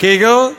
Kegel?